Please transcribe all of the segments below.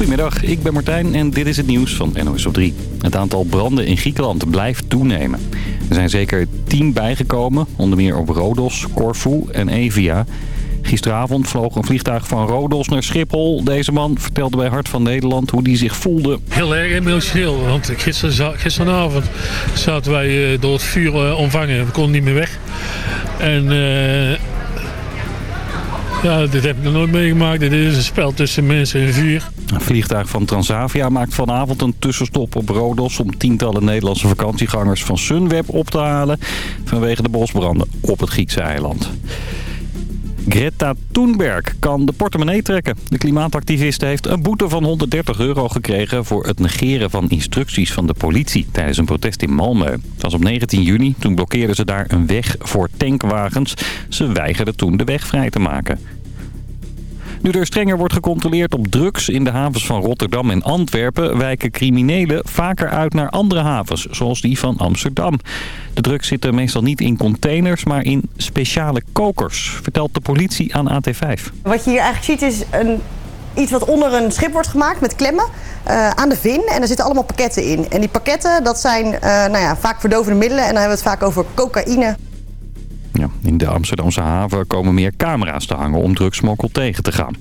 Goedemiddag, ik ben Martijn en dit is het nieuws van NOS op 3. Het aantal branden in Griekenland blijft toenemen. Er zijn zeker tien bijgekomen, onder meer op Rodos, Corfu en Evia. Gisteravond vloog een vliegtuig van Rodos naar Schiphol. Deze man vertelde bij Hart van Nederland hoe hij zich voelde. Heel erg emotioneel, want gister, gisteravond zaten wij eh, door het vuur eh, omvangen. We konden niet meer weg. En uh, ja, dit heb ik nog nooit meegemaakt. Dit is een spel tussen mensen en vuur. Een vliegtuig van Transavia maakt vanavond een tussenstop op Rodos... om tientallen Nederlandse vakantiegangers van Sunweb op te halen... vanwege de bosbranden op het Griekse eiland. Greta Thunberg kan de portemonnee trekken. De klimaatactiviste heeft een boete van 130 euro gekregen... voor het negeren van instructies van de politie tijdens een protest in Malmö. Het was op 19 juni, toen blokkeerden ze daar een weg voor tankwagens. Ze weigerden toen de weg vrij te maken. Nu er strenger wordt gecontroleerd op drugs in de havens van Rotterdam en Antwerpen... wijken criminelen vaker uit naar andere havens, zoals die van Amsterdam. De drugs zitten meestal niet in containers, maar in speciale kokers, vertelt de politie aan AT5. Wat je hier eigenlijk ziet is een, iets wat onder een schip wordt gemaakt met klemmen. Uh, aan de vin en er zitten allemaal pakketten in. En die pakketten dat zijn uh, nou ja, vaak verdovende middelen en dan hebben we het vaak over cocaïne, ja, in de Amsterdamse haven komen meer camera's te hangen om drugsmokkel tegen te gaan.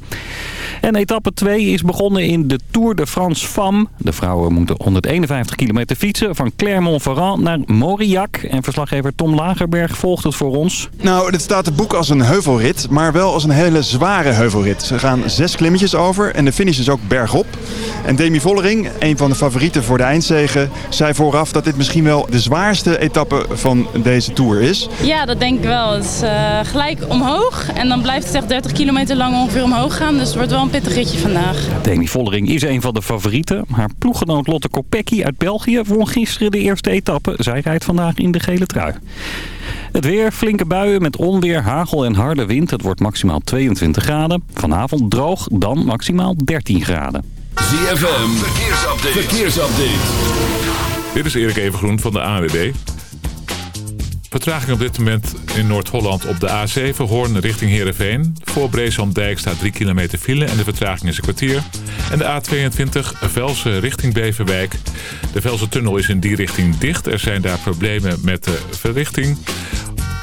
En etappe 2 is begonnen in de Tour de France Femme. De vrouwen moeten 151 kilometer fietsen van Clermont-Ferrand naar Mauriac. En verslaggever Tom Lagerberg volgt het voor ons. Nou, dit staat te boek als een heuvelrit, maar wel als een hele zware heuvelrit. Ze gaan zes klimmetjes over en de finish is ook bergop. En Demi Vollering, een van de favorieten voor de eindzegen, zei vooraf dat dit misschien wel de zwaarste etappe van deze Tour is. Ja, dat denk ik wel. Het is uh, gelijk omhoog en dan blijft het echt 30 kilometer lang ongeveer omhoog gaan. Dus het wordt wel een pittig ritje vandaag. Demi Vollering is een van de favorieten. Haar ploeggenoot Lotte Kopecky uit België won gisteren de eerste etappe. Zij rijdt vandaag in de gele trui. Het weer, flinke buien met onweer, hagel en harde wind. Het wordt maximaal 22 graden. Vanavond droog, dan maximaal 13 graden. ZFM, verkeersupdate. verkeersupdate. Dit is Erik Evengroen van de AWB. Vertraging op dit moment in Noord-Holland op de A7 Hoorn richting Heerenveen. Voor Breeslanddijk staat 3 kilometer file en de vertraging is een kwartier. En de A22 Velsen richting Beverwijk. De Velsen-tunnel is in die richting dicht. Er zijn daar problemen met de verrichting.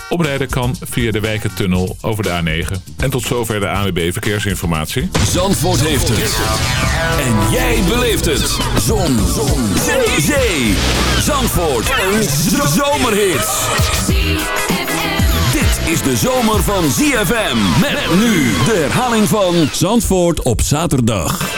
Omrijden kan via de Wijkentunnel over de A9. En tot zover de ANWB Verkeersinformatie. Zandvoort heeft het. En jij beleeft het. Zon. Zon. Zee. Zee. Zandvoort. Een zomerhit. Dit is de zomer van ZFM. Met nu de herhaling van Zandvoort op zaterdag.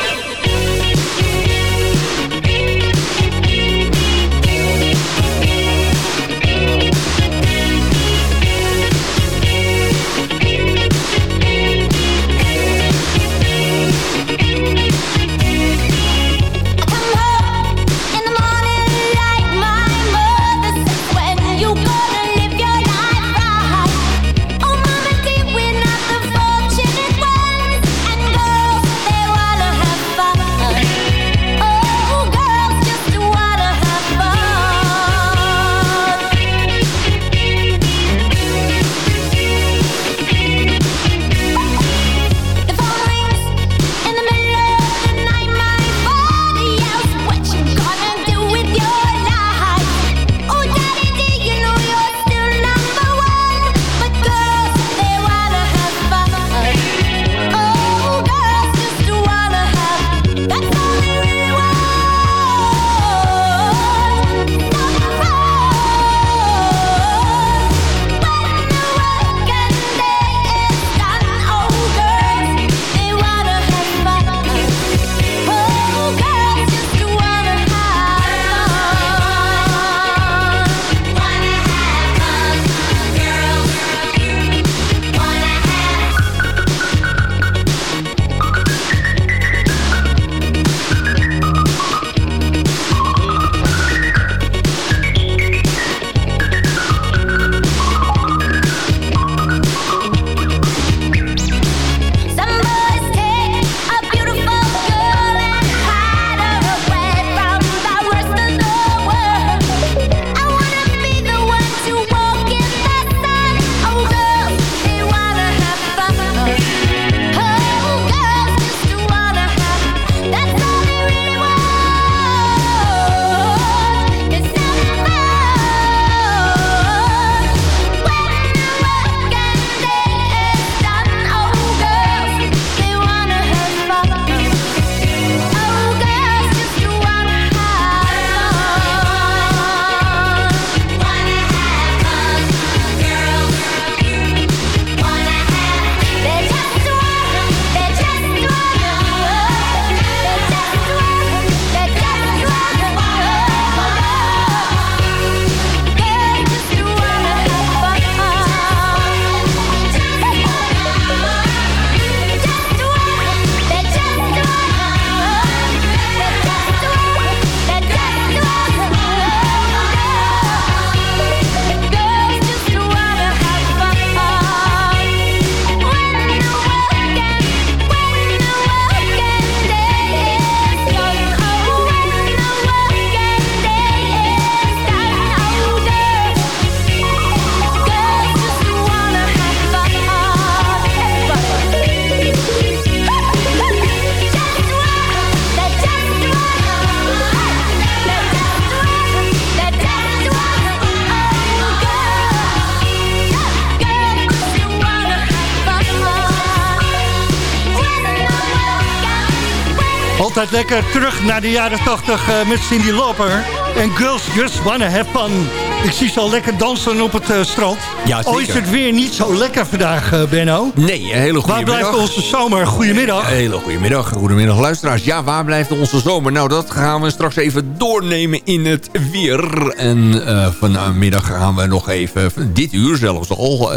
Lekker terug naar de jaren 80 uh, met Cindy Lauper. En Girls Just Wanna Have Fun. Ik zie ze al lekker dansen op het uh, strand. Ja, zeker. Oh, is het weer niet zo lekker vandaag, uh, Benno? Nee, een hele goede Waar blijft onze zomer? Goedemiddag. Een hele goede middag. Goedemiddag, luisteraars. Ja, waar blijft onze zomer? Nou, dat gaan we straks even doornemen in het weer. En vanmiddag gaan we nog even, dit uur zelfs al...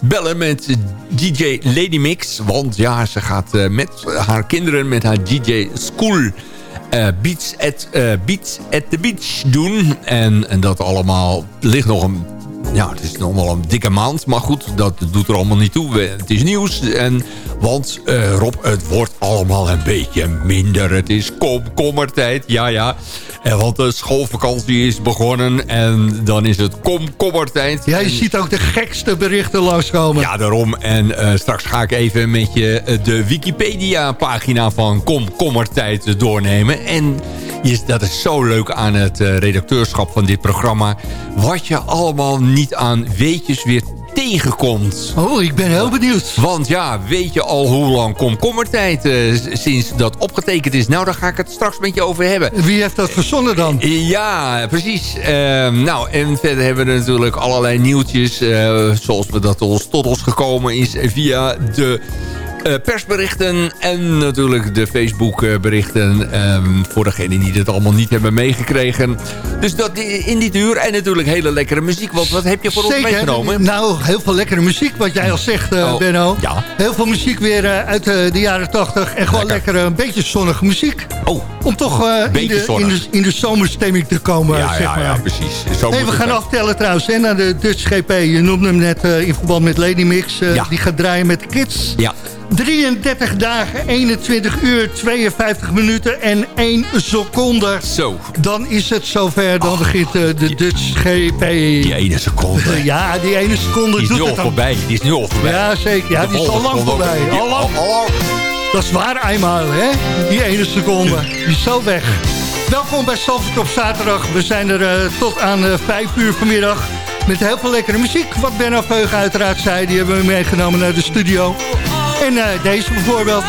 bellen met DJ Lady Mix. Want ja, ze gaat met haar kinderen, met haar DJ School... Uh, beats, at, beats at the Beach doen. En, en dat allemaal ligt nog een... Ja, het is nog wel een dikke maand. Maar goed, dat doet er allemaal niet toe. Het is nieuws. En, want uh, Rob, het wordt allemaal een beetje minder. Het is komkommertijd. Ja, ja. En want de schoolvakantie is begonnen. En dan is het komkommertijd. Ja, je en... ziet ook de gekste berichten langskomen. Ja, daarom. En uh, straks ga ik even met je de Wikipedia-pagina van komkommertijd doornemen. En dat is zo leuk aan het uh, redacteurschap van dit programma. Wat je allemaal niet aan weetjes weer tegenkomt. Oh, ik ben heel benieuwd. Want ja, weet je al hoe lang komkommertijd uh, sinds dat opgetekend is? Nou, daar ga ik het straks met je over hebben. Wie heeft dat verzonnen dan? Uh, ja, precies. Uh, nou, en verder hebben we natuurlijk allerlei nieuwtjes... zoals we dat ons tot ons gekomen is via de... Uh, persberichten en natuurlijk de Facebook berichten. Um, voor degenen die dit allemaal niet hebben meegekregen. Dus dat in dit uur. En natuurlijk hele lekkere muziek. Want wat heb je voor Zeker. ons meegenomen? Nou, heel veel lekkere muziek. Wat jij al zegt, uh, oh, Benno. Ja. Heel veel muziek weer uit de jaren 80. En gewoon lekker, lekker een beetje zonnige muziek. Oh, Om toch in de, in, de, in, de, zomerstemming te komen, ja, zeg ja, maar. Ja, precies. Zo hey, we gaan aftellen trouwens hè, naar de Dutch GP. Je noemde hem net in verband met Lady Mix. ja. Die gaat draaien met de kids. Ja. 33 dagen, 21 uur, 52 minuten en 1 seconde. Zo. Dan is het zover, dan begint uh, de die, Dutch GP. Die ene seconde. ja, die ene seconde die is doet nu het al voorbij. Die is nu al voorbij. Ja, zeker. Ja, die is al lang voorbij. Al lang. Dat is waar eenmaal, hè? Die ene seconde. Die is zo weg. Welkom bij Salford op zaterdag. We zijn er uh, tot aan uh, 5 uur vanmiddag. Met heel veel lekkere muziek. Wat Benno Veug uiteraard zei, die hebben we meegenomen naar de studio. En uh, deze bijvoorbeeld.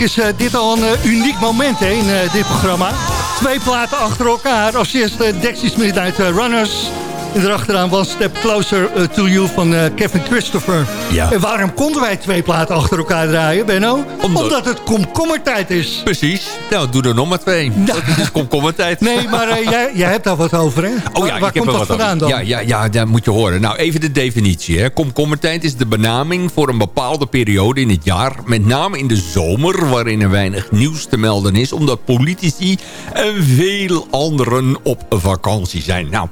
Is eh, dit al een eh, uniek moment in eh, dit programma. Twee platen achter elkaar. Als eerste Dexys Midnight Runners... En erachteraan One Step Closer eh, to You van eh, Kevin Christopher. Ja. En waarom konden wij twee platen achter elkaar draaien, Benno? Omdat- Omdat, het komkommertijd is. Precies. Nou, doe er nog maar twee. Dat is komkommertijd. Nee, maar eh, jij, jij hebt daar wat over, hè? Oh ja, waar waar komt dat wat vandaan over. dan? Ja, ja, ja, dat moet je horen. Nou, even de definitie. Hè. Komkommertijd is de benaming voor een bepaalde periode in het jaar. Met name in de zomer, waarin er weinig nieuws te melden is. Omdat politici en veel anderen op vakantie zijn. Nou...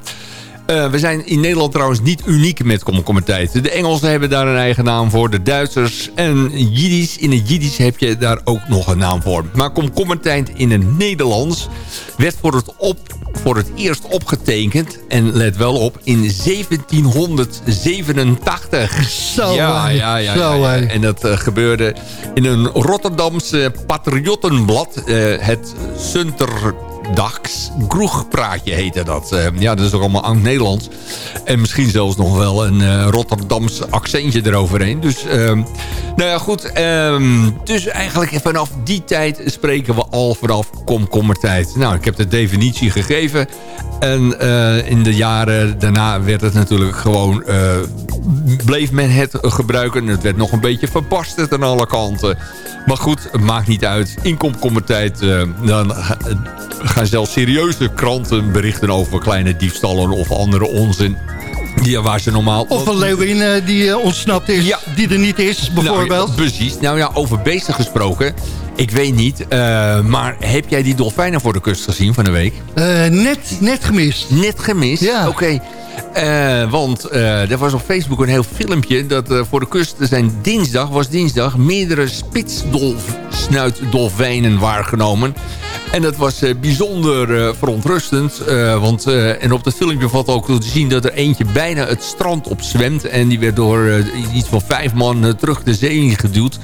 eh, we zijn in Nederland trouwens niet uniek met komkommertijd. De Engelsen hebben daar een eigen naam voor. De Duitsers en Jiddisch. In het Jiddisch heb je daar ook nog een naam voor. Maar komkommertijd in het Nederlands werd voor het, op, voor het eerst opgetekend. En let wel op, in 1787. Zo, ja, ja, ja. En dat eh, gebeurde in een Rotterdamse patriottenblad. eh, het Sunterdags Kroegpraatje heette dat. Eh, ja, dat is ook allemaal oud-Nederlands. En misschien zelfs nog wel een eh Rotterdams accentje eroverheen. Dus, ehm, nou ja, goed. ehm, dus eigenlijk vanaf die tijd spreken we al vanaf komkommertijd. Nou, ik heb de definitie gegeven. En eh, in de jaren daarna werd het natuurlijk gewoon... bleef men het gebruiken. Het werd nog een beetje verbasterd aan alle kanten. Maar goed, maakt niet uit. In komkommertijd dan gaan zelfs serieuze kranten berichten over kleine diefstallen of andere onzin. Waar ze normaal... Of een leeuwin eh, die eh, ontsnapt is, Ja. die er niet is, bijvoorbeeld. Nou, ja, precies. Nou ja, over beesten gesproken. Ik weet niet, eh, maar heb jij die dolfijnen voor de kust gezien van de week? Net, net gemist. Net gemist? Ja. Oké. Eh, want eh, er was op Facebook een heel filmpje dat eh, voor de kust zijn dinsdag, was dinsdag, meerdere spitsnuitdolfijnen waargenomen. En dat was bijzonder verontrustend. want, en op dat filmpje valt ook te zien dat er eentje bijna het strand op zwemt. En die werd door iets van vijf man terug de zee in geduwd.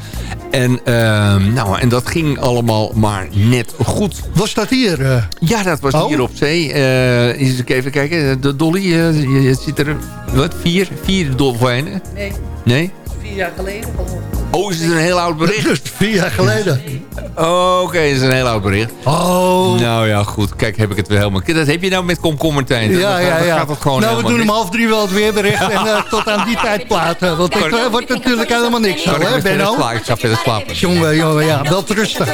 En, eh, nou, en dat ging allemaal maar net goed. Was dat hier? Ja, dat was Oh. hier op zee. Eens even kijken. De Dolly, je, je zit er... Wat? Vier? Vier dolfijnen? Nee, Nee? Vier jaar geleden. Oh, is het een heel oud bericht? Dus vier jaar geleden. Oh, Oké, dat is een heel oud bericht. Oh. Nou ja, goed. Kijk, heb ik het weer helemaal... Dat heb je nou met komkommertijn. Ja, gaat- ja, ja. gaat het gewoon nou, we doen om half drie wel het weerbericht en eh, tot aan die tijd platen. Want ik eh, wordt natuurlijk helemaal niks ik hè, Benno? Ik ga verder slapen. Jongen, jongen, ja, wel te rusten.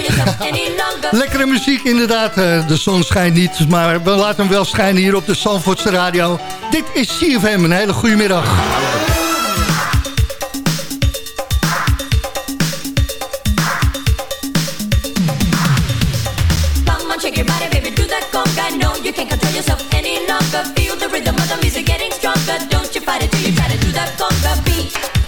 Lekkere muziek inderdaad. eh, de zon schijnt niet, maar we laten hem wel schijnen hier op de Zandvoortse Radio. Dit is CFM, een hele goede middag. The the music getting stronger. Don't you fight it till you try to do that conga beat.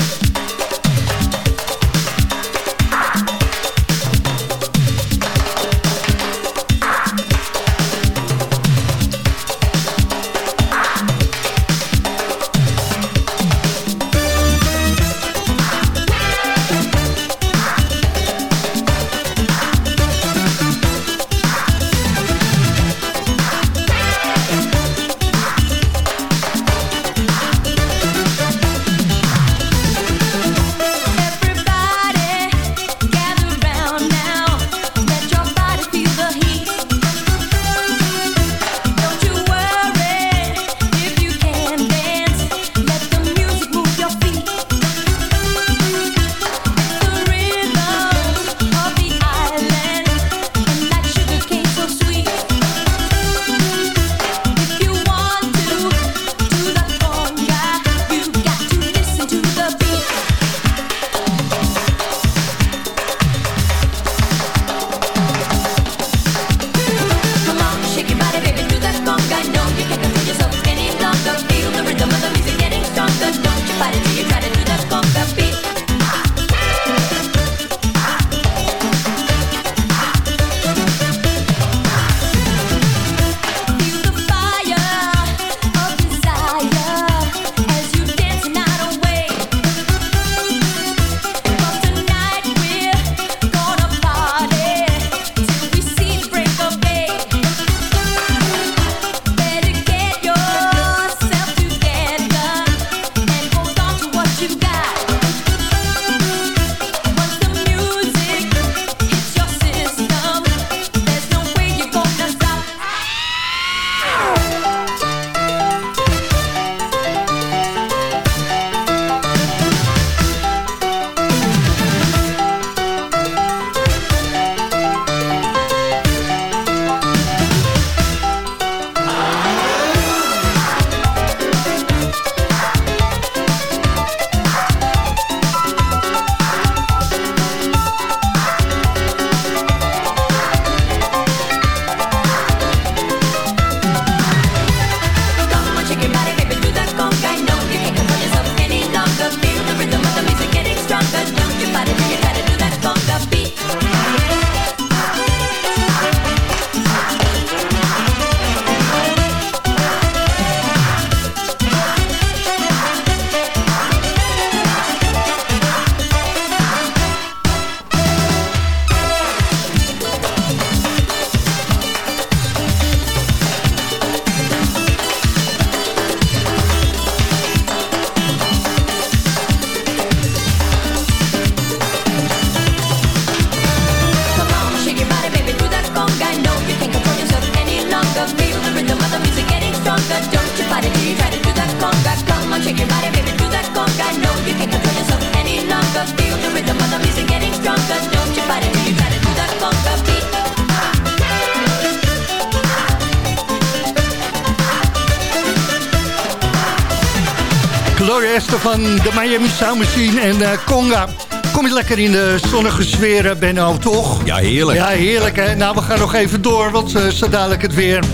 Miami Sound Machine en eh, Conga. Kom je lekker in de zonnige sfeer, eh, Benno, toch? Ja, heerlijk. Ja, heerlijk hè. Nou, we gaan nog even door, want uh, zo dadelijk het weer.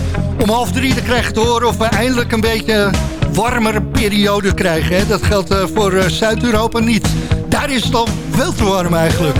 Om half drie dan krijg je te horen of we eindelijk een beetje warmere periode krijgen. Hè? Dat geldt uh, voor uh, Zuid-Europa niet. Daar is het al veel te warm eigenlijk.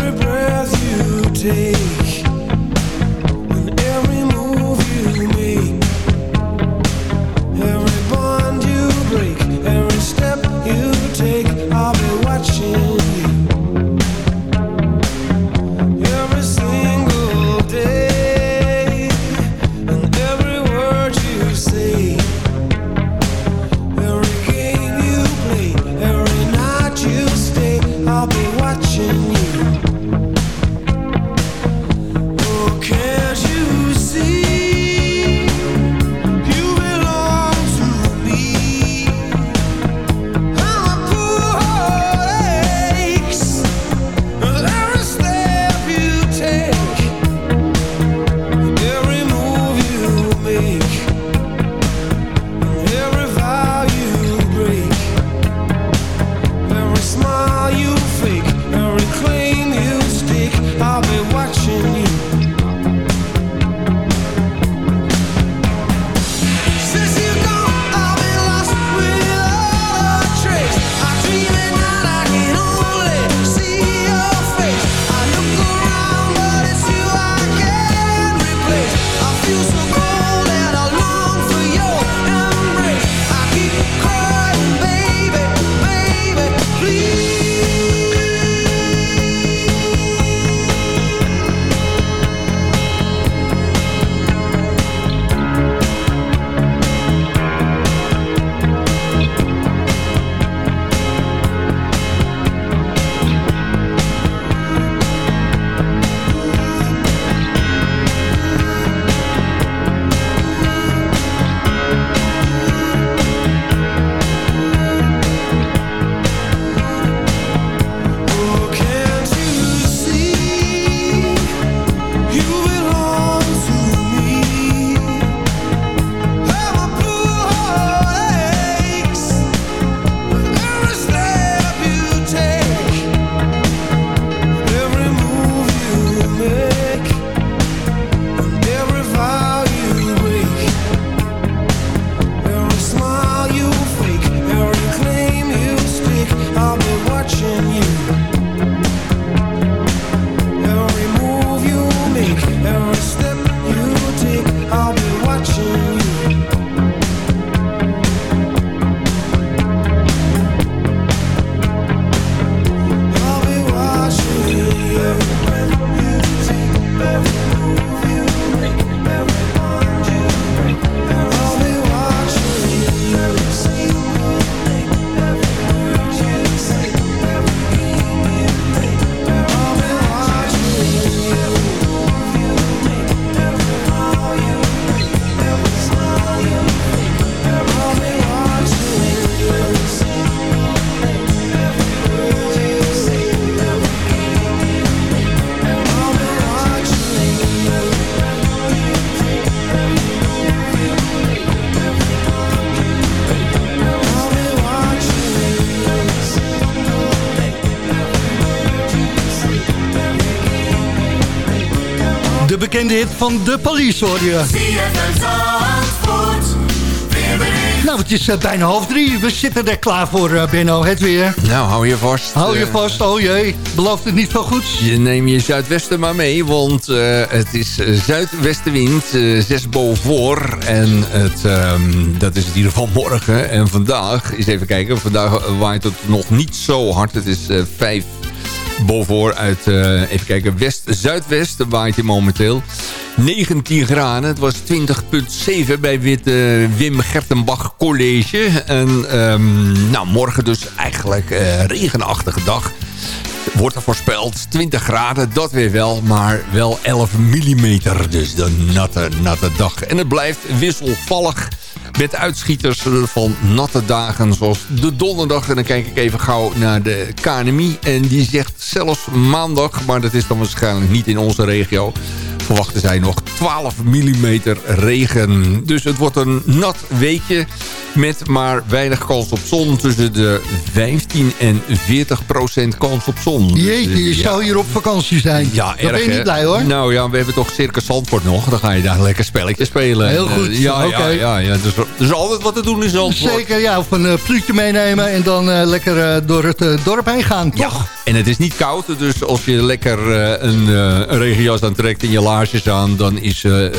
Bekende hit van de police hoor je. Nou, het is eh, bijna half drie. We zitten er klaar voor, eh, Benno. Het weer. Nou, hou je vast. Hou je Eh, vast. Oh jee, belooft het niet veel goeds? Je neem je zuidwesten maar mee, want het is zuidwestenwind, 6 boven En het, ehm, dat is in ieder geval morgen. En vandaag, eens even kijken, vandaag waait het nog niet zo hard. Het is 5 boven uit, even kijken, west-zuidwest waait hij momenteel. 19 graden, het was 20,7 bij Wit, eh, Wim Gertenbach College. En ehm, nou, morgen dus eigenlijk eh regenachtige dag wordt er voorspeld. 20 graden, dat weer wel, maar wel 11 mm. Dus de natte, natte dag. En het blijft wisselvallig met uitschieters van natte dagen zoals de donderdag. En dan kijk ik even gauw naar de KNMI. En die zegt zelfs maandag, maar dat is dan waarschijnlijk niet in onze regio... verwachten zij nog 12 mm regen. Dus het wordt een nat weekje. Met maar weinig kans op zon. Tussen de 15 en 40 procent kans op zon. Jeetje, je Dus, ja. zou hier op vakantie zijn. Ja, Dan erg, ben je hè? niet blij hoor. Nou ja, we hebben toch Circus Zandvoort nog. Dan ga je daar lekker spelletjes spelen. Heel goed, eh, ja, oké. ja, ja, ja. Dus er is altijd wat te doen in Zandvoort. Zeker, ja. Of een uh, pluutje meenemen en dan eh, lekker eh, door het eh, dorp heen gaan, toch? Ja, en het is niet koud. Dus als je lekker eh, een, eh, een regenjas aantrekt en je laarsjes aan... dan is eh, eh,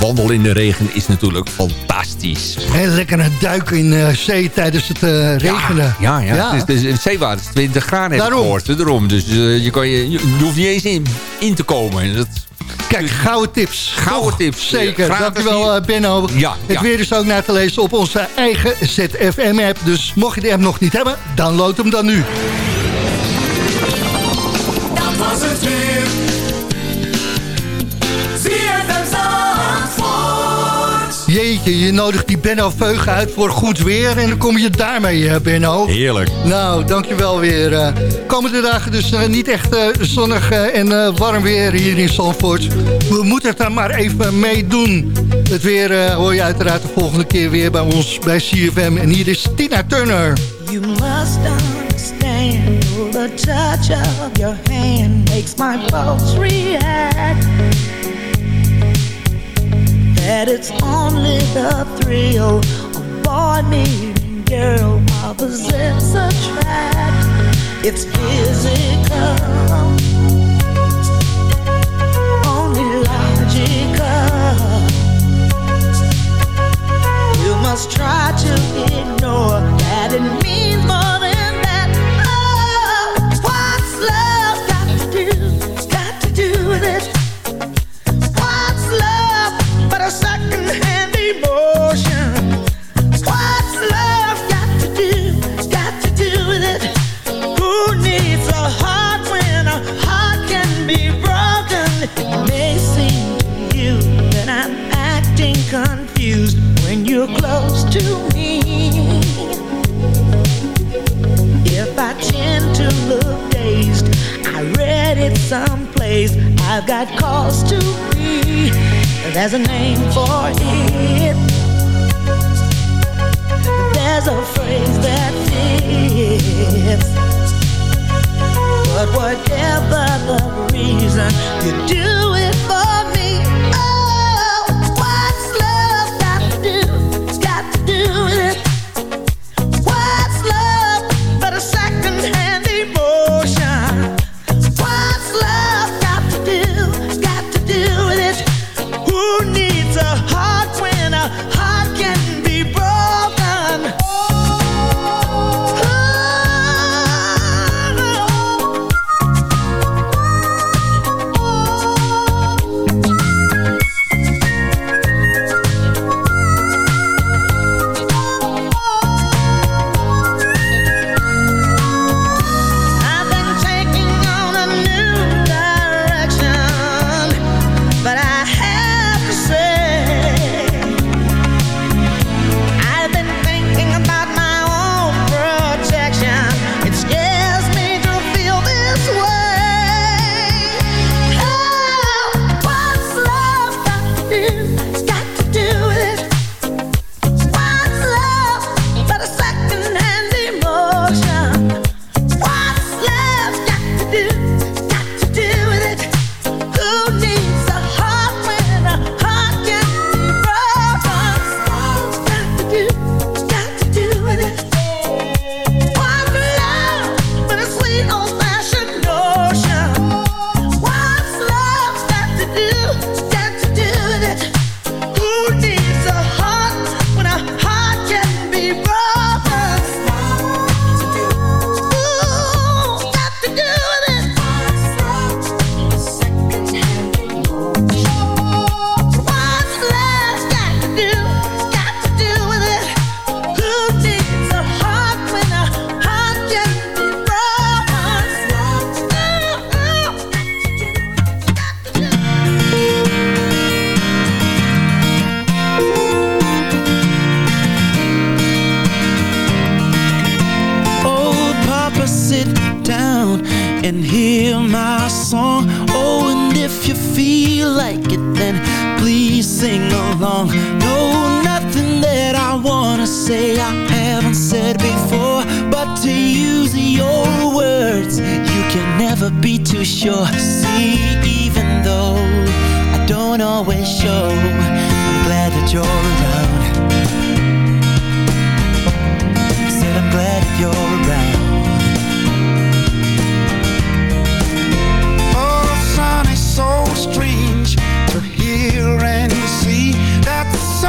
wandelen in de regen is natuurlijk fantastisch. En lekker een duik in eh, zee tijdens het eh, regenen. Ja, ja. Het, is, het, is, het zeewater is 20 graden heb Daarom. gehoord. Daarom. Dus je, kan je, je hoeft niet eens in, in te komen. En Dat, Kijk, gouden tips. Gouden Toch? tips. Zeker. Gratis Dankjewel eh, Benno. Ja, Het ja. weer is ook na te lezen op onze eigen ZFM-app. Dus mocht je de app nog niet hebben, download hem dan nu. Dat was het weer. Je nodigt die Benno Veugen uit voor goed weer. En dan kom je daarmee, eh, Benno. Heerlijk. Nou, dankjewel weer. eh. komende dagen dus eh, niet echt eh, zonnig eh, en eh, warm weer hier in Zandvoort. We moeten het daar maar even mee doen. Het weer eh, hoor je uiteraard de volgende keer weer bij ons bij CFM. En hier is Tina Turner. You must understand the touch of your hand makes my pulse react. That it's only the thrill of boy meeting girl opposites attract. It's physical,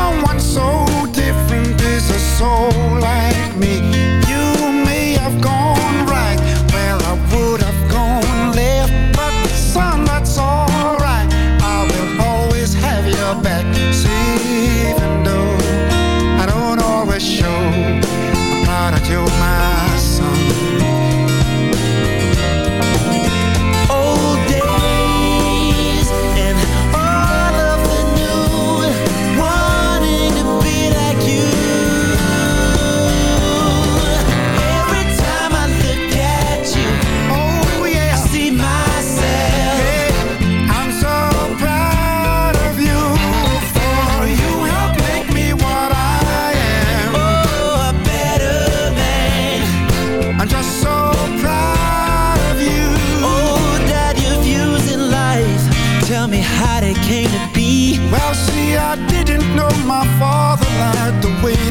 someone so different is a soul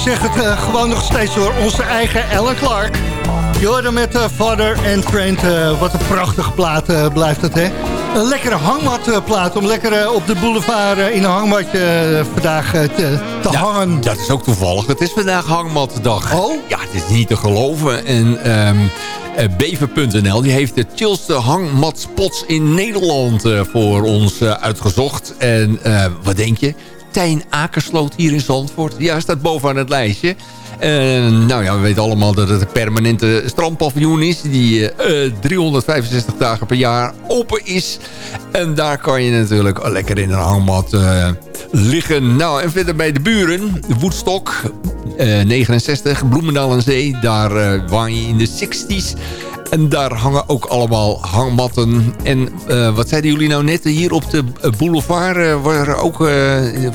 zeggen het eh, gewoon nog steeds door onze eigen Ellen Clark. Je hoorde met eh, Father and Friend. eh, wat een prachtige plaat blijft het, hè? Een lekkere hangmatplaat om lekker op de boulevard in een hangmatje vandaag te, te Ja, hangen. Dat is ook toevallig. Het is vandaag hangmatdag. Oh? Ja, het is niet te geloven. En ehm eh, Bever.nl die heeft de chillste hangmatspots in Nederland voor ons uitgezocht. En wat denk je? Tijn Akersloot hier in Zandvoort. Ja, staat bovenaan het lijstje. En, nou ja, we weten allemaal dat het een permanente strandpaviljoen is... die eh, 365 dagen per jaar open is. En daar kan je natuurlijk lekker in een hangmat eh, liggen. Nou, en verder bij de buren, Woedstok, eh 69, Bloemendaal en Zee. Daar eh woon je in de 60s. En daar hangen ook allemaal hangmatten. En eh, wat zeiden jullie nou net? Hier op de eh, boulevard uh, waren er ook uh,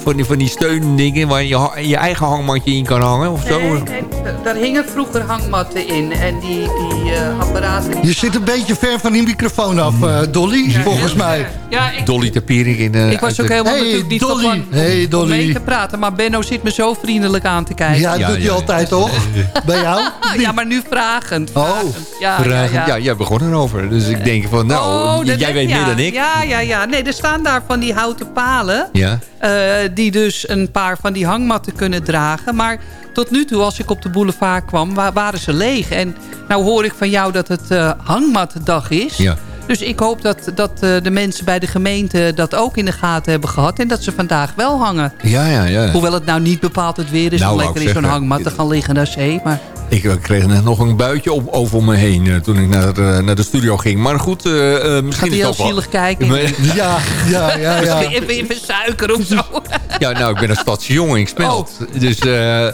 van, die, van die steundingen... waar je je eigen hangmatje in kan hangen of zo? Nee, nee, daar hingen vroeger hangmatten in. En die, die uh, apparaten... Die je zit een beetje ver van die microfoon af, uh, Dolly, ja, volgens mij. Ja, ik, Dolly Tapiering in... Uh, ik was ook helemaal hey, natuurlijk niet Dolly. van hey, Dolly. mee te praten. Maar Benno zit me zo vriendelijk aan te kijken. Ja, dat ja, doet hij ja, altijd toch? Bij jou? ja, maar nu vragend. vragend. Oh, ja, Ja, jij begon erover. Dus ik denk van, nou, oh, jij weet meer dan ik. Ja, ja, ja. Nee, er staan daar van die houten palen. Ja. Uh, die dus een paar van die hangmatten kunnen dragen. Maar tot nu toe, als ik op de boulevard kwam, waren ze leeg. En Nou hoor ik van jou dat het eh, hangmatdag is. Ja. Dus ik hoop dat, dat eh, de mensen bij de gemeente dat ook in de gaten hebben gehad. En dat ze vandaag wel hangen. Ja, ja, ja. Hoewel het nou niet bepaald het weer is Nou, om lekker in zo'n hangmat te gaan liggen naar zee. Maar Ik kreeg net nog een buitje op, over me heen eh, toen ik naar, eh, naar de studio ging. Maar goed, eh, eh, misschien gaat hij heel wel- zielig kijken. Ja, ja, ja. ja. Misschien even, even suiker of zo. Ja, nou, ik ben een stadsjongen, ik smelt. Dus eh, eh,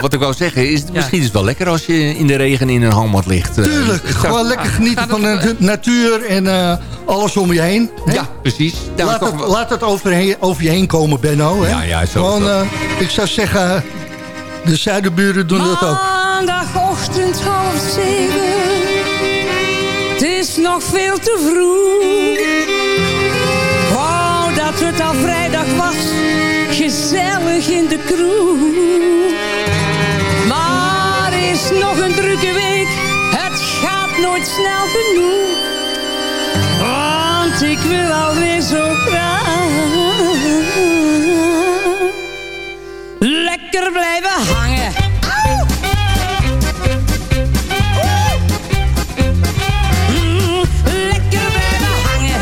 wat ik wou zeggen is, misschien is het wel lekker als je in de regen in een hangmat ligt. Tuurlijk, gewoon lekker genieten van de natuur en eh, alles om je heen. hè? Ja, precies. Nou, laat, toch het, wel- laat het over, over je heen komen, Benno. Hè? Ja, ja, zo- Gewoon, zo. eh, ik zou zeggen, de zuidenburen doen dat ook. Maandagochtend half zeven. Het is nog veel te vroeg. Wou dat het al vrijdag was. Gezellig in de kroeg. Maar is nog een drukke week. Het gaat nooit snel genoeg. Ik wil alweer zo graag. Lekker blijven hangen. Lekker blijven hangen.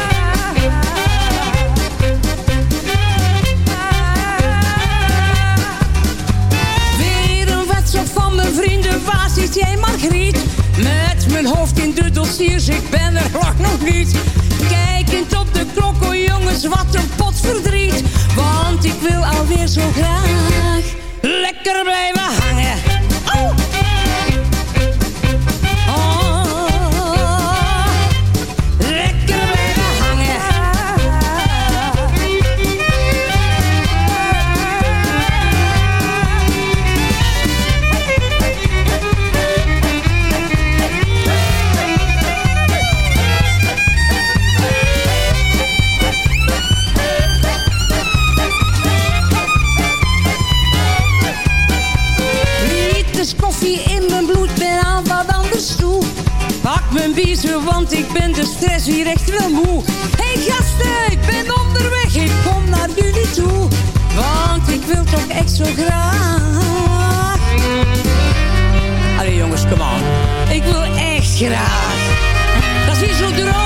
Weer een wedstrijd van mijn vrienden, waar zit jij Margriet? Met mijn hoofd in de dossiers, ik ben er nog niet. Wat een pot verdriet. Want ik wil alweer zo graag lekker blijven hangen. Stress hier echt wel moe. Hey gasten, ik ben onderweg, ik kom naar jullie toe. Want ik wil toch echt zo graag. Allee jongens, come on. Ik wil echt graag. Dat is niet zo droog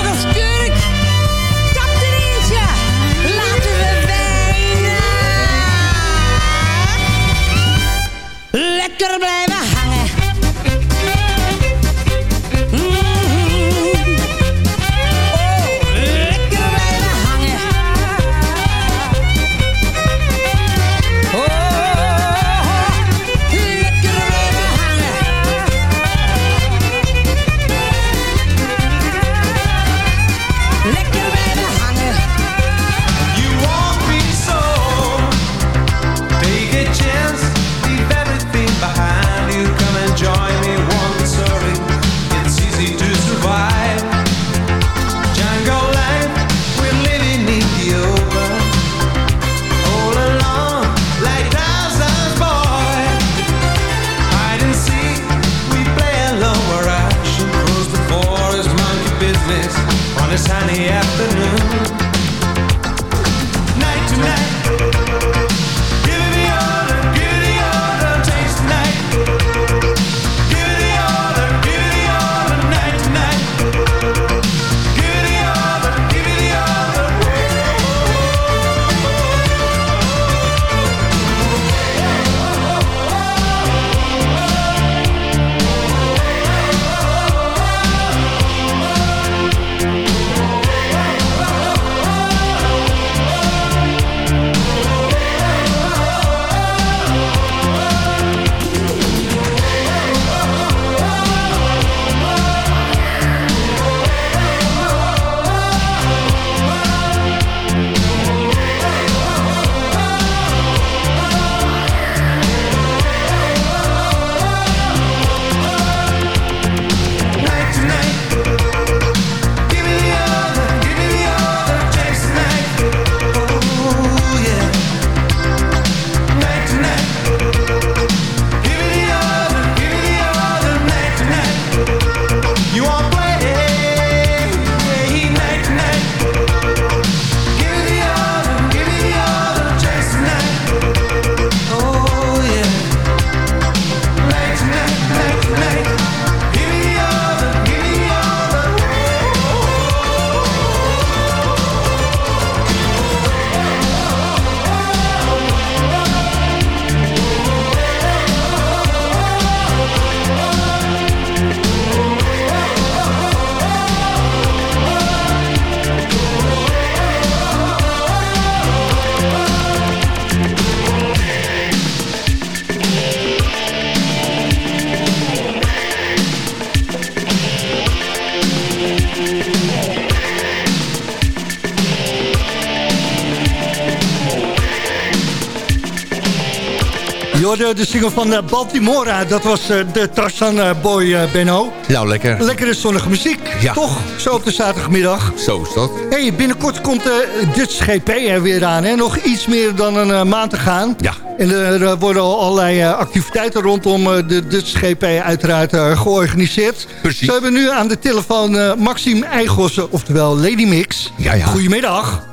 hoorde de single van eh, Baltimora. Dat was eh, de Tarzan eh, Boy, Benno. Nou, lekker. Lekkere zonnige muziek, Ja. toch? Zo op de zaterdagmiddag. Zo is dat. Hey, binnenkort komt de Dutch GP er weer aan. Hè? Nog iets meer dan een maand te gaan. Ja. En er worden al allerlei activiteiten rondom de Dutch GP uiteraard georganiseerd. Precies. Ze hebben nu aan de telefoon Maxime Eigossen, oftewel Lady Mix. Ja, ja. Goedemiddag.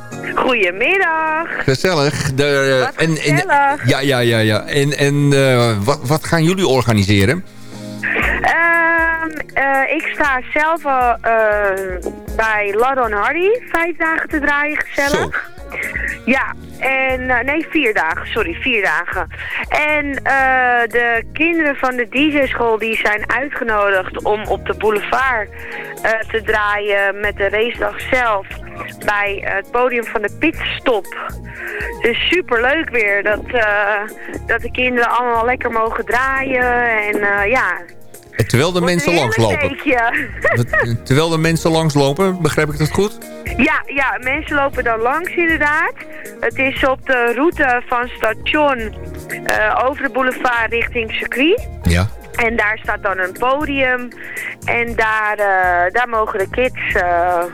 Goedemiddag. Gezellig. De, Wat en, en, gezellig. ja, ja, ja, ja. En, en eh, wat, wat gaan jullie organiseren? Ehm, eh, ik sta zelf eh, bij Ladon Hardy vijf dagen te draaien, gezellig. Ja, en eh, nee, vier dagen, sorry, vier dagen. En eh, de kinderen van de DJ-school die zijn uitgenodigd om op de boulevard eh, te draaien met de racedag zelf bij het podium van de pitstop. Dus super leuk weer dat, eh, dat de kinderen allemaal lekker mogen draaien en eh, ja. En Terwijl de mensen langslopen. Wat- Terwijl de mensen langslopen, begrijp ik dat goed? Ja, ja, mensen lopen dan langs inderdaad. Het is op de route van station eh, over de boulevard richting circuit. Ja. En daar staat dan een podium. En daar, eh, daar mogen de kids eh,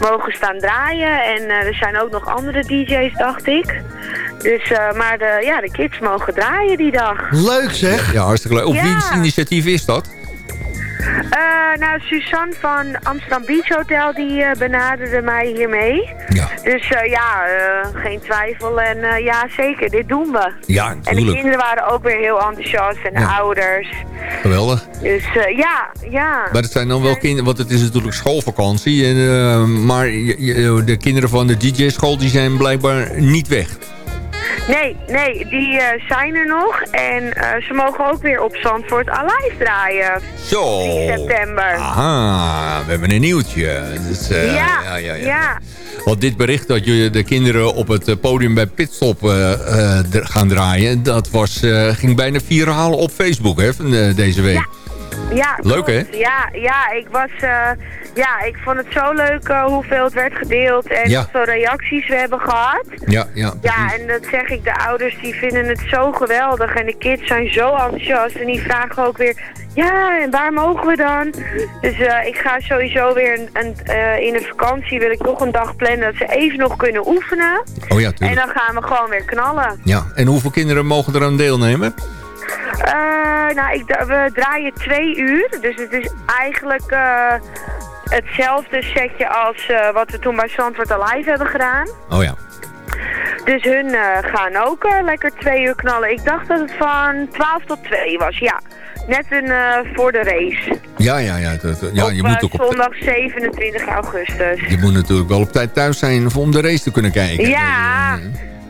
mogen staan draaien. En eh, er zijn ook nog andere DJ's, dacht ik. Dus, eh, maar de, ja, de kids mogen draaien die dag. Leuk zeg. Ja, hartstikke leuk. Op Ja. wiens initiatief is dat? Eh, nou, Suzanne van Amsterdam Beach Hotel, die eh, benaderde mij hiermee. Ja. Dus eh, ja, geen twijfel. En ja, zeker, dit doen we. Ja, En de kinderen waren ook weer heel enthousiast en de Ja. ouders. Geweldig. Dus ja, ja. Maar het zijn dan wel kinderen, want het is natuurlijk schoolvakantie. En, maar de kinderen van de DJ-school die zijn blijkbaar niet weg. Nee, nee, die eh, zijn er nog. En eh, ze mogen ook weer op Zandvoort Alive draaien. Zo. 10 september. Aha, we hebben een nieuwtje. Dus, eh, ja, ja, ja, ja. Want dit bericht dat je de kinderen op het podium bij Pitstop gaan draaien... dat was, ging bijna viraal op Facebook hè, van deze week. Ja, Leuk, klopt. hè? Ja, ja, ik was... eh, ja, ik vond het zo leuk eh, hoeveel het werd gedeeld en Ja. hoeveel reacties we hebben gehad. Ja, ja. Ja, en dat zeg ik, de ouders die vinden het zo geweldig en de kids zijn zo enthousiast en die vragen ook weer, ja, en waar mogen we dan? Dus eh, ik ga sowieso weer een, een, in een vakantie wil ik nog een dag plannen dat ze even nog kunnen oefenen. Oh ja, En tuurlijk. dan gaan we gewoon weer knallen. Ja. En hoeveel kinderen mogen eraan deelnemen? Eh, nou, ik, we draaien twee uur. Dus het is eigenlijk eh, hetzelfde setje als eh, wat we toen bij Zandvoort Alive hebben gedaan. Oh ja. Dus hun gaan ook lekker twee uur knallen. Ik dacht dat het van 12 tot 2 was, ja. Net een voor de race. Ja, ja, ja. dat- ja je, op, moet eh, ook op, zondag 27 augustus. je moet natuurlijk wel op tijd thuis zijn om de race te kunnen kijken. Ja,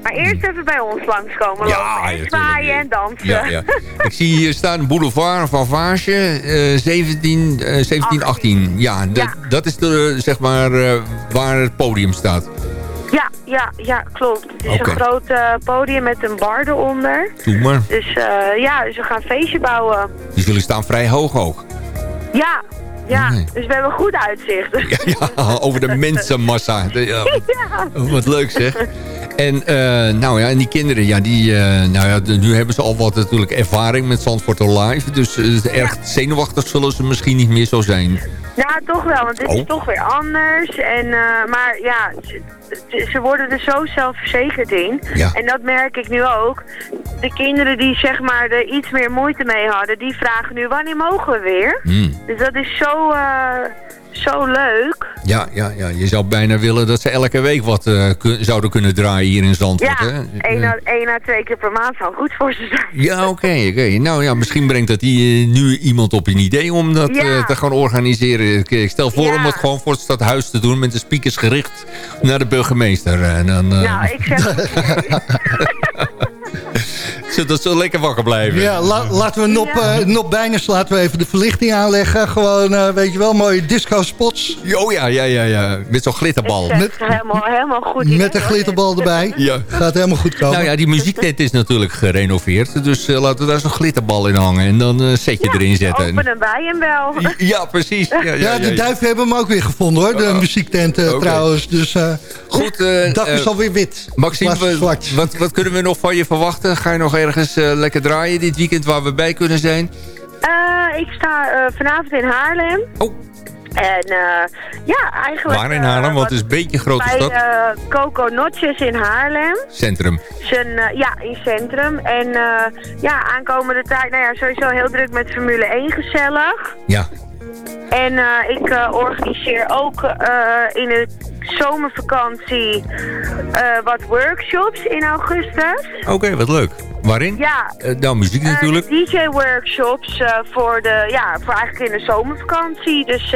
maar eerst even bij ons langskomen Ja, lopen. En ja, zwaaien en dansen. Ja, ja. Ik zie hier staan Boulevard van Vaasje, eh 17, eh 17 18. Ja, dat, dat is de, zeg maar eh, waar het podium staat. Ja, ja, ja, klopt. Het is een groot eh, podium met een bar eronder. Doe maar. Dus eh, ja, dus we gaan een feestje bouwen. Dus jullie staan vrij hoog ook. Ja, ja. Nee. Dus we hebben goed uitzicht. Ja, over de mensenmassa. Ja, Ja. wat, wat leuk zeg. En, eh, nou ja, en die kinderen, ja, die, eh, nou ja, nu hebben ze al wat natuurlijk ervaring met Zandvoort Live. Dus eh, erg zenuwachtig zullen ze misschien niet meer zo zijn. Ja, toch wel, want dit Oh. is toch weer anders. En, maar ja, ze, ze worden er zo zelfverzekerd in. Ja. En dat merk ik nu ook. De kinderen die zeg maar er iets meer moeite mee hadden, die vragen nu wanneer mogen we weer? Hmm. Dus dat is zo, zo leuk. Ja, ja, ja, je zou bijna willen dat ze elke week wat eh, zouden kunnen draaien hier in Zandvoort. Ja, hè? één à, één à twee keer per maand zou goed voor ze zijn. Ja, oké, oké. Nou ja, misschien brengt dat die, eh, nu iemand op een idee om dat Ja. eh, te gaan organiseren. Ik, stel voor om het gewoon voor het stadhuis te doen met de speakers gericht naar de burgemeester. En dan, eh, Nou, ik zeg... zodat ze lekker wakker blijven. Ja, la- laten we Nop, eh Nop Bijners, laten we even de verlichting aanleggen. Gewoon, eh, weet je wel, mooie disco spots. Oh ja, ja, ja, ja. Met zo'n glitterbal. Met, helemaal, helemaal goed. idee, Met een glitterbal erbij. Ja. Gaat helemaal goed komen. Nou ja, die muziektent is natuurlijk gerenoveerd. Dus eh, laten we daar zo'n glitterbal in hangen. En dan eh set je erin zetten. Openen wij hem wel. Ja, precies. Ja, ja, Ja, ja, de ja. duiven hebben hem ook weer gevonden hoor. De muziektent eh, Oké. trouwens. Dus eh Goed, eh, dak is eh, alweer wit. Maxime, wat, wat kunnen we nog van je verwachten? Ga je nog ergens eh, lekker draaien dit weekend waar we bij kunnen zijn? Eh, ik sta eh, vanavond in Haarlem. Oh. En ja, eigenlijk... Waar in Haarlem? Want het is een beetje een grote bij stad. eh, Coco Notches in Haarlem. Centrum. Zijn, ja, in centrum. En ja, aankomende tijd, nou ja, sowieso heel druk met Formule 1 gezellig. Ja. En eh, ik eh, organiseer ook eh, in de zomervakantie wat workshops in augustus. Oké, wat leuk. Waarin? Ja. Eh, nou, muziek natuurlijk. DJ-workshops voor de, ja, voor eigenlijk in de zomervakantie. Dus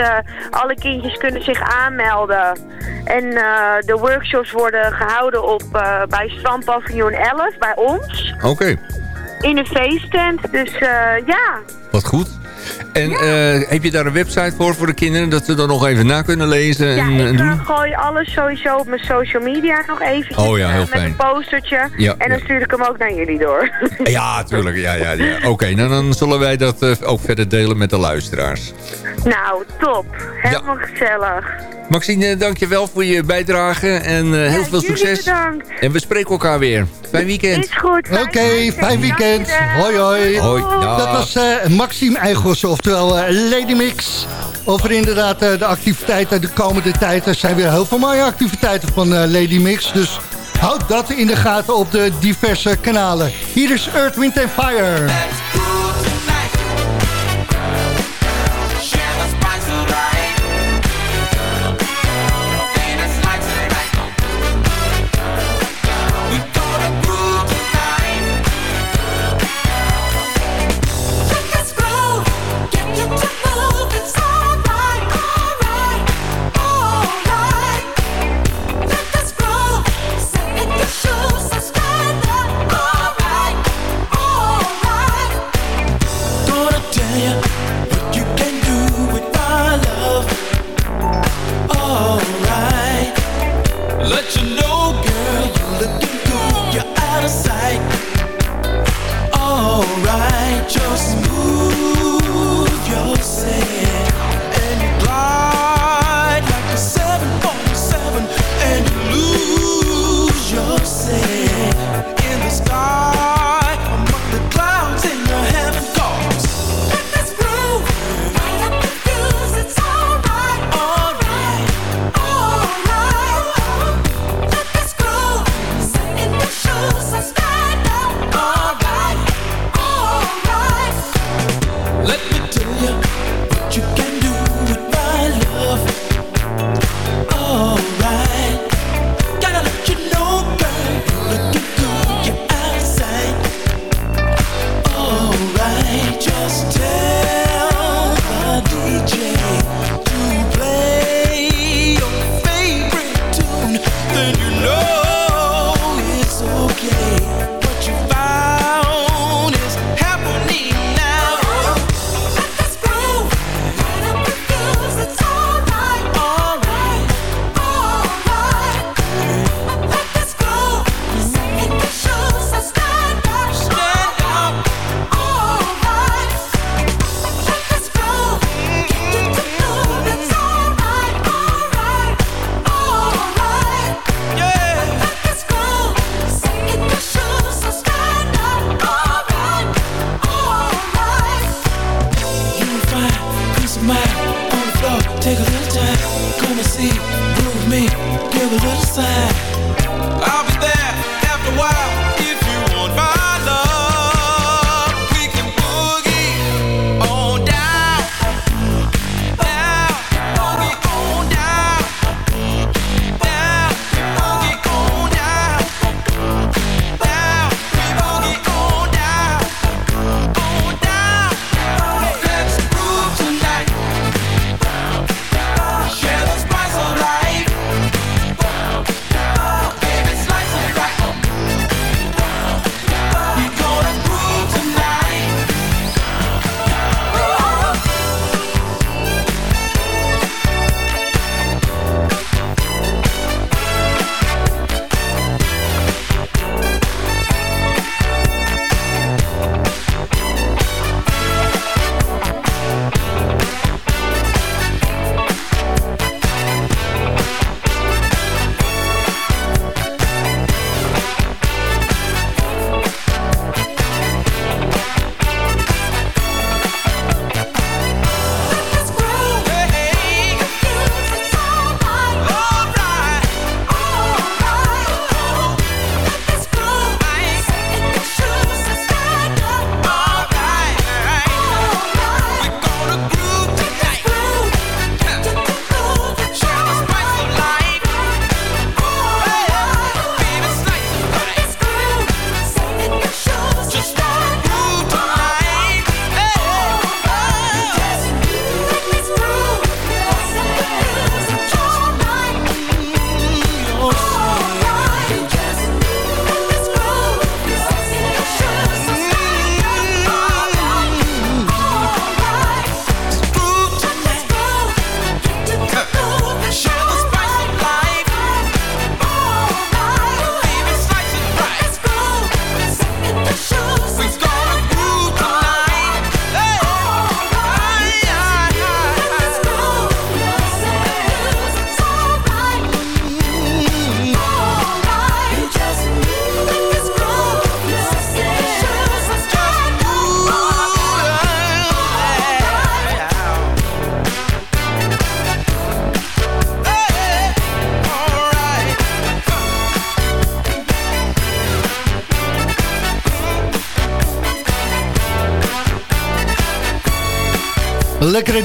alle kindjes kunnen zich aanmelden. En de workshops worden gehouden op, bij strandpaviljoen 11, bij ons. Oké, In een feesttent. Dus ja, wat goed. En eh, heb je daar een website voor voor de kinderen? Dat ze dan nog even na kunnen lezen en, ja en ik doen? gooi alles sowieso op mijn social media nog eventjes. Oh ja, heel eh, met fijn. een postertje. Ja, en dan ja. stuur ik hem ook naar jullie door. Ja, tuurlijk. Ja, ja, ja. Oké, nou dan zullen wij dat eh, ook verder delen met de luisteraars. nou, top. Helemaal gezellig. Maxine, dankjewel voor je bijdrage en eh, heel veel succes. bedankt. En we spreken elkaar weer. Fijn weekend. Is goed. Oké, fijn weekend. Hoi, hoi. Hoi. Dat was eh, Maxime Eigels, oftewel eh, Lady Mix. Over inderdaad eh, de activiteiten de komende tijd. Er zijn weer heel veel mooie activiteiten van eh, Lady Mix. Dus houd dat in de gaten op de diverse kanalen. Hier is Earth, Wind Fire.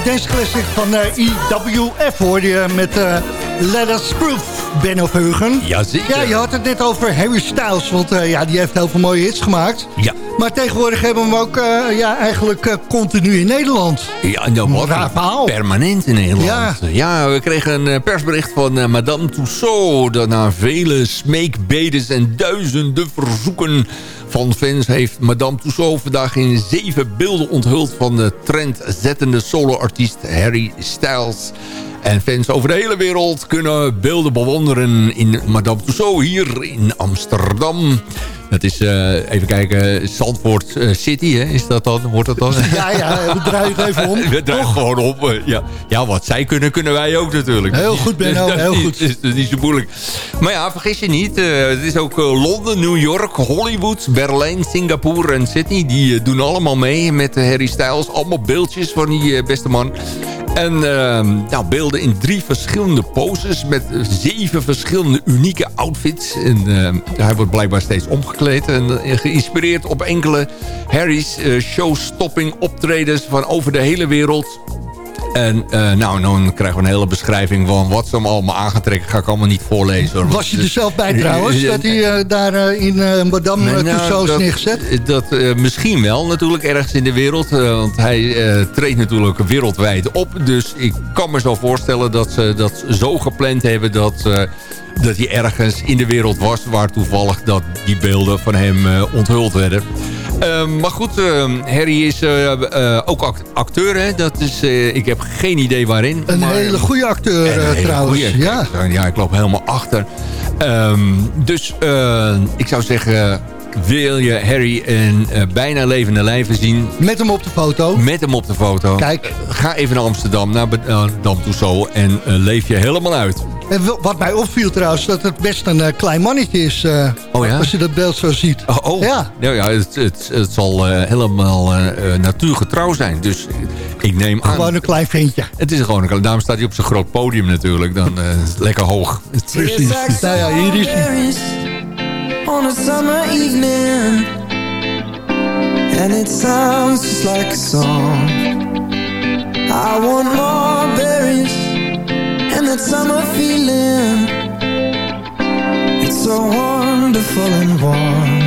Dance classic van eh, IWF hoor je met eh Let Us Proof, Ben of Heugen. Jazeker. Ja, je had het net over Harry Styles, want eh, ja, die heeft heel veel mooie hits gemaakt. Ja. Maar tegenwoordig hebben we hem ook ja, eigenlijk continu in Nederland. Ja, nou, wat verhaal. permanent in Nederland. Ja. Ja. we kregen een persbericht van Madame Tussaud... dat na vele smeekbedes en duizenden verzoeken van fans... heeft Madame Tussaud vandaag in zeven beelden onthuld... van de trendzettende soloartiest Harry Styles... En fans over de hele wereld kunnen beelden bewonderen in Madame Tussauds hier in Amsterdam. Dat is, eh, even kijken, Zandvoort eh, City, hè? is dat dan? Wordt dat dan? Ja, ja, we draaien het even om. We draaien gewoon op. eh, Ja. ja, wat zij kunnen, kunnen wij ook natuurlijk. Heel goed, Benno, Dat is heel niet- goed. Dat is, dat is niet zo moeilijk. Maar ja, vergis je niet. het is ook Londen, New York, Hollywood, Berlijn, Singapore en Sydney. Die doen allemaal mee met Harry Styles. Allemaal beeldjes van die beste man. En ehm, nou, beelden in drie verschillende poses met zeven verschillende unieke outfits. En ehm, hij wordt blijkbaar steeds omgekleed en eh, geïnspireerd op enkele Harry's eh, showstopping optredens van over de hele wereld. En eh, nou, dan krijgen we een hele beschrijving van wat ze hem allemaal aangetrekken. Ga ik allemaal niet voorlezen. hoor. Was je er zelf bij trouwens, dat hij eh, daar eh, in Madame Nee, nou, Tussauds dat- neergezet? Dat misschien wel natuurlijk ergens in de wereld. want hij treedt natuurlijk wereldwijd op. Dus ik kan me zo voorstellen dat ze dat zo gepland hebben... dat, dat hij ergens in de wereld was... waar toevallig dat die beelden van hem onthuld werden. Eh, maar goed, eh, Harry is eh, eh, ook act- acteur. Hè? Dat is, eh, ik heb geen idee waarin. Een maar- hele goede acteur en een hele trouwens. goeie. Ja. Ja, ik loop helemaal achter. Ehm, dus ik zou zeggen, wil je Harry in bijna levende lijven zien? Met hem op de foto? Met hem op de foto. Kijk. Ga even naar Amsterdam, naar Be- uh, Dam Tussauds en leef je helemaal uit. En wat mij opviel trouwens, dat het best een eh, klein mannetje is. eh, Oh ja? Als je dat beeld zo ziet. Oh, oh. Ja. Nou ja, het, het, het zal eh, helemaal natuurgetrouw zijn. Dus ik neem aan... Gewoon een klein ventje. Het is gewoon een klein... Daarom staat hij op zijn groot podium natuurlijk. Dan eh, is het lekker hoog. Precies. Nou ja, hier is hij. on a summer evening And it sounds just like a song I want more that summer feeling. It's so wonderful and warm